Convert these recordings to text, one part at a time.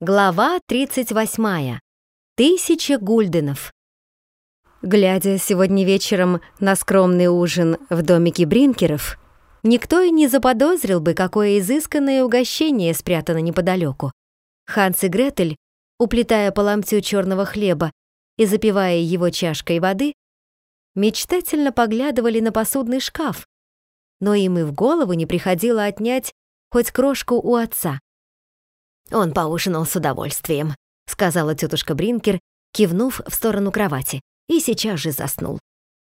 Глава 38. Тысяча гульденов. Глядя сегодня вечером на скромный ужин в домике Бринкеров, никто и не заподозрил бы, какое изысканное угощение спрятано неподалеку. Ханс и Гретель, уплетая по ломтю черного хлеба и запивая его чашкой воды, мечтательно поглядывали на посудный шкаф, но им и в голову не приходило отнять хоть крошку у отца. «Он поужинал с удовольствием», — сказала тетушка Бринкер, кивнув в сторону кровати, и сейчас же заснул.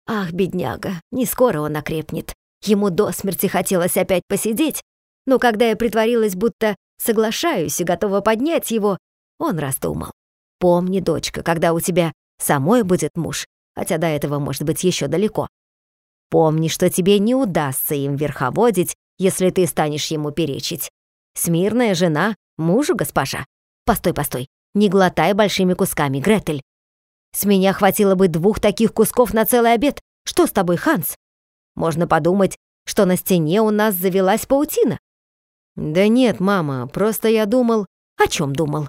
«Ах, бедняга, не скоро он окрепнет. Ему до смерти хотелось опять посидеть, но когда я притворилась, будто соглашаюсь и готова поднять его, он раздумал. Помни, дочка, когда у тебя самой будет муж, хотя до этого может быть еще далеко. Помни, что тебе не удастся им верховодить, если ты станешь ему перечить. Смирная жена Мужу, госпожа? Постой, постой. Не глотай большими кусками, Гретель. С меня хватило бы двух таких кусков на целый обед. Что с тобой, Ханс? Можно подумать, что на стене у нас завелась паутина. Да нет, мама, просто я думал... О чем думал?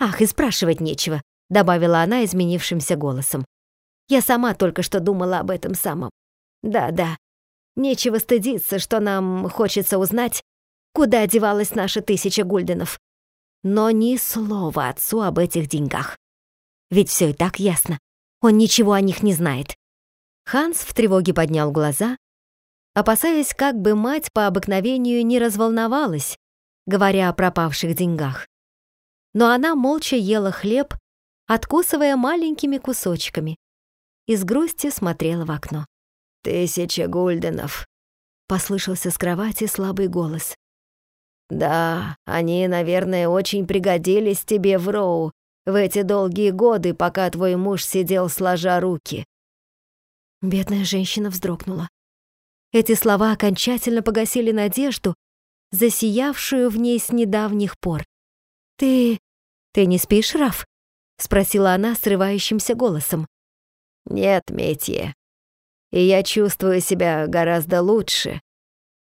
Ах, и спрашивать нечего, добавила она изменившимся голосом. Я сама только что думала об этом самом. Да-да, нечего стыдиться, что нам хочется узнать, куда девалась наша тысяча гульденов. Но ни слова отцу об этих деньгах. Ведь все и так ясно. Он ничего о них не знает. Ханс в тревоге поднял глаза, опасаясь, как бы мать по обыкновению не разволновалась, говоря о пропавших деньгах. Но она молча ела хлеб, откусывая маленькими кусочками, и с грустью смотрела в окно. «Тысяча гульденов», — послышался с кровати слабый голос. Да, они, наверное, очень пригодились тебе в Роу в эти долгие годы, пока твой муж сидел сложа руки. Бедная женщина вздрогнула. Эти слова окончательно погасили надежду, засиявшую в ней с недавних пор. «Ты... ты не спишь, Раф?» — спросила она срывающимся голосом. «Нет, Метье. И я чувствую себя гораздо лучше.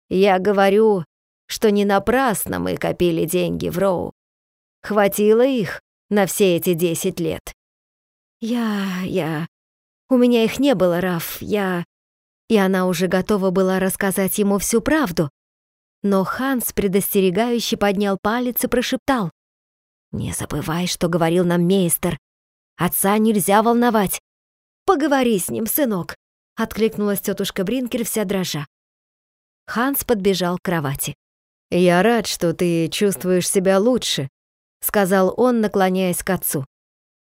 Я говорю, что не напрасно мы копили деньги в Роу. Хватило их на все эти десять лет. Я... я... У меня их не было, Раф, я... И она уже готова была рассказать ему всю правду. Но Ханс предостерегающе поднял палец и прошептал. «Не забывай, что говорил нам мейстер. Отца нельзя волновать. Поговори с ним, сынок», — откликнулась тетушка Бринкер вся дрожа. Ханс подбежал к кровати. «Я рад, что ты чувствуешь себя лучше», — сказал он, наклоняясь к отцу.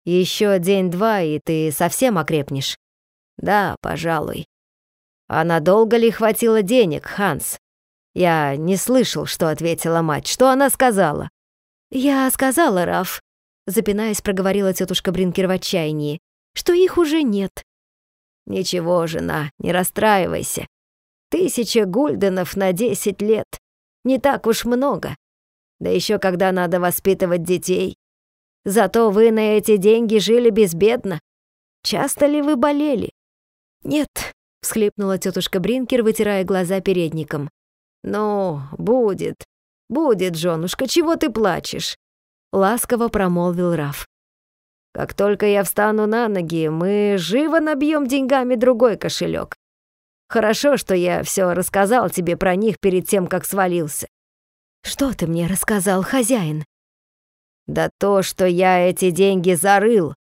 «Еще день-два, и ты совсем окрепнешь». «Да, пожалуй». «А надолго ли хватило денег, Ханс?» Я не слышал, что ответила мать. Что она сказала? «Я сказала, Раф», — запинаясь, проговорила тетушка Бринкер в отчаянии, «что их уже нет». «Ничего, жена, не расстраивайся. Тысяча гульденов на десять лет. Не так уж много. Да еще когда надо воспитывать детей. Зато вы на эти деньги жили безбедно. Часто ли вы болели? Нет, всхлипнула тетушка Бринкер, вытирая глаза передником. Ну, будет. Будет, женушка, чего ты плачешь? Ласково промолвил Раф. Как только я встану на ноги, мы живо набьем деньгами другой кошелек. Хорошо, что я все рассказал тебе про них перед тем, как свалился. Что ты мне рассказал, хозяин? Да то, что я эти деньги зарыл.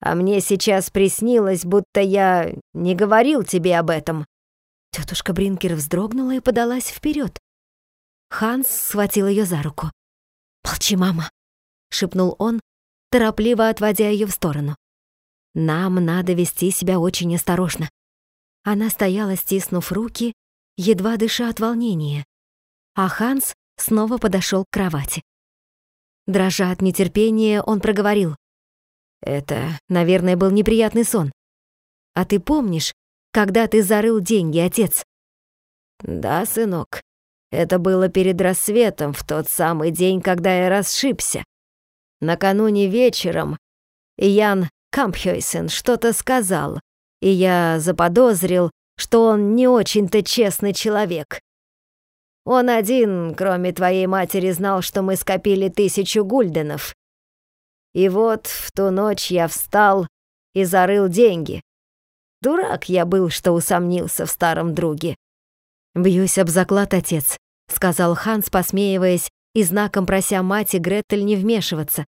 А мне сейчас приснилось, будто я не говорил тебе об этом. Тетушка Бринкер вздрогнула и подалась вперед. Ханс схватил ее за руку. «Молчи, мама», — шепнул он, торопливо отводя ее в сторону. «Нам надо вести себя очень осторожно. Она стояла, стиснув руки, едва дыша от волнения. А Ханс снова подошел к кровати. Дрожа от нетерпения, он проговорил. «Это, наверное, был неприятный сон. А ты помнишь, когда ты зарыл деньги, отец?» «Да, сынок. Это было перед рассветом, в тот самый день, когда я расшибся. Накануне вечером Ян Кампхёйсен что-то сказал, и я заподозрил, что он не очень-то честный человек. Он один, кроме твоей матери, знал, что мы скопили тысячу гульденов, И вот в ту ночь я встал и зарыл деньги. Дурак я был, что усомнился в старом друге. «Бьюсь об заклад, отец», — сказал Ханс, посмеиваясь и знаком прося мать и Гретель не вмешиваться,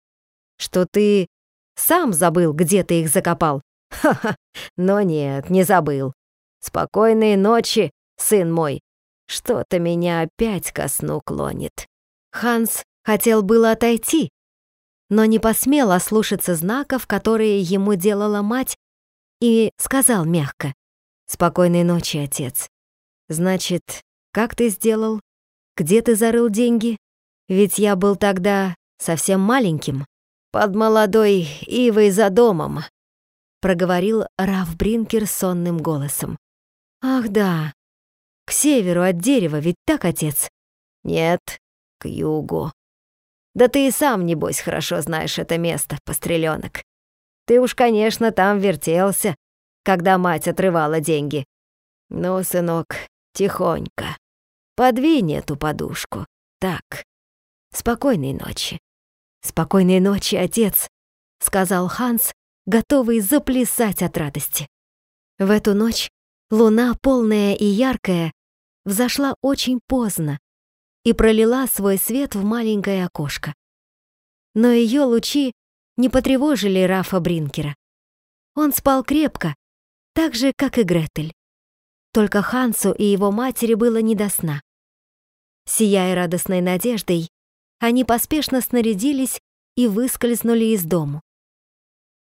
«что ты сам забыл, где ты их закопал». «Ха-ха, но нет, не забыл. Спокойной ночи, сын мой. Что-то меня опять ко сну клонит». Ханс хотел было отойти, но не посмел ослушаться знаков, которые ему делала мать, и сказал мягко, «Спокойной ночи, отец. Значит, как ты сделал? Где ты зарыл деньги? Ведь я был тогда совсем маленьким». «Под молодой ивой за домом», — проговорил Раф Бринкер сонным голосом. «Ах да, к северу от дерева, ведь так, отец?» «Нет, к югу. Да ты и сам, небось, хорошо знаешь это место, постреленок. Ты уж, конечно, там вертелся, когда мать отрывала деньги. Ну, сынок, тихонько. Подвинь эту подушку. Так. Спокойной ночи. Спокойной ночи, отец, сказал Ханс, готовый заплясать от радости. В эту ночь луна, полная и яркая, взошла очень поздно и пролила свой свет в маленькое окошко. Но ее лучи не потревожили Рафа Бринкера. Он спал крепко, так же, как и Гретель. Только Хансу и его матери было не до сна. Сияя радостной надеждой, они поспешно снарядились и выскользнули из дому.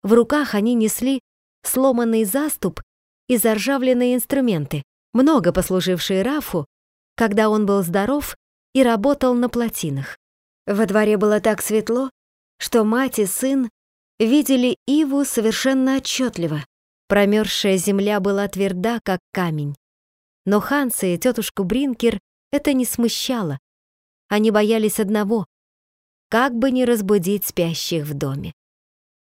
В руках они несли сломанный заступ и заржавленные инструменты, много послужившие Рафу, когда он был здоров и работал на плотинах. Во дворе было так светло, что мать и сын видели Иву совершенно отчетливо. Промерзшая земля была тверда, как камень. Но Ханса и тетушку Бринкер это не смущало. Они боялись одного — как бы не разбудить спящих в доме.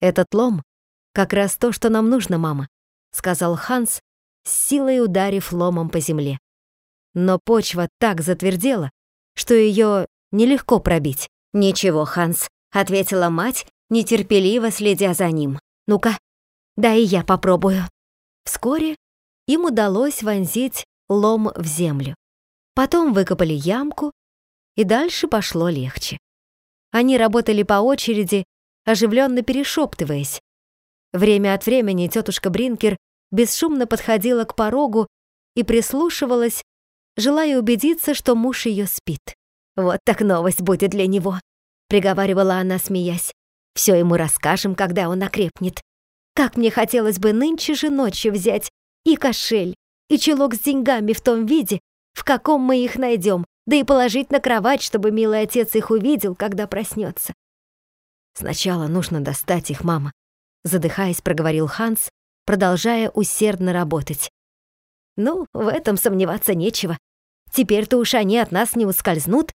«Этот лом — как раз то, что нам нужно, мама», — сказал Ханс, с силой ударив ломом по земле. Но почва так затвердела, что ее нелегко пробить. «Ничего, Ханс, — ответила мать, нетерпеливо следя за ним. «Ну-ка, да и я попробую». Вскоре им удалось вонзить лом в землю. Потом выкопали ямку, и дальше пошло легче. Они работали по очереди, оживленно перешептываясь. Время от времени тетушка Бринкер бесшумно подходила к порогу и прислушивалась, желая убедиться, что муж ее спит. Вот так новость будет для него приговаривала она, смеясь. Все ему расскажем, когда он окрепнет. Как мне хотелось бы нынче же ночью взять и кошель, и чулок с деньгами в том виде, в каком мы их найдем, да и положить на кровать, чтобы милый отец их увидел, когда проснется. Сначала нужно достать их, мама, задыхаясь, проговорил Ханс, продолжая усердно работать. Ну, в этом сомневаться нечего. Теперь-то уж они от нас не ускользнут,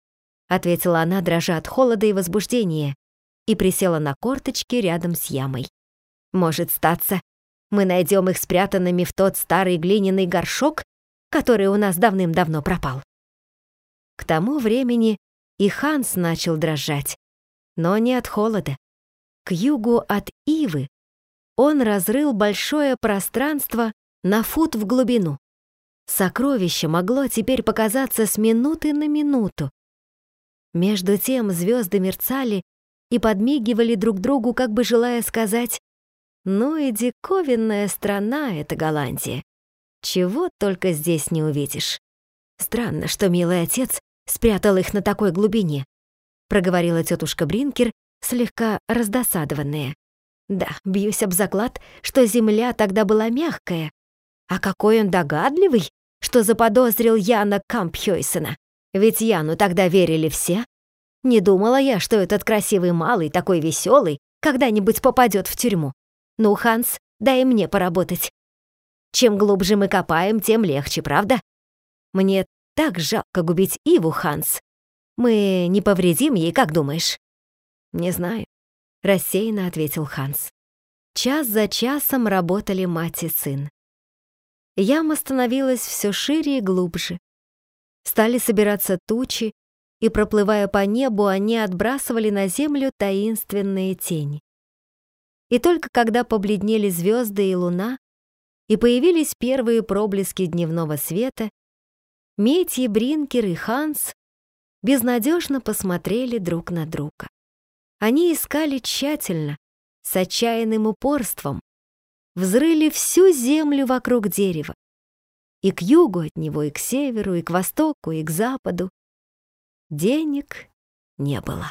ответила она, дрожа от холода и возбуждения, и присела на корточки рядом с ямой. Может статься, мы найдем их спрятанными в тот старый глиняный горшок, который у нас давным-давно пропал. К тому времени и Ханс начал дрожать, но не от холода. К югу от Ивы он разрыл большое пространство на фут в глубину. Сокровище могло теперь показаться с минуты на минуту, между тем звезды мерцали и подмигивали друг другу, как бы желая сказать «Ну и диковинная страна эта Голландия. Чего только здесь не увидишь. Странно, что милый отец спрятал их на такой глубине», проговорила тетушка Бринкер, слегка раздосадованная. «Да, бьюсь об заклад, что земля тогда была мягкая. А какой он догадливый, что заподозрил Яна Кампхёйсена. Ведь Яну тогда верили все. Не думала я, что этот красивый малый, такой веселый, когда-нибудь попадет в тюрьму. Ну, Ханс, дай мне поработать. Чем глубже мы копаем, тем легче, правда? Мне так жалко губить Иву, Ханс. Мы не повредим ей, как думаешь? Не знаю, рассеянно ответил Ханс. Час за часом работали мать и сын. Яма становилась все шире и глубже. Стали собираться тучи, и, проплывая по небу, они отбрасывали на землю таинственные тени. И только когда побледнели звезды и луна, и появились первые проблески дневного света, Метье, Бринкер и Ханс безнадежно посмотрели друг на друга. Они искали тщательно, с отчаянным упорством, взрыли всю землю вокруг дерева, и к югу от него, и к северу, и к востоку, и к западу. Денег не было.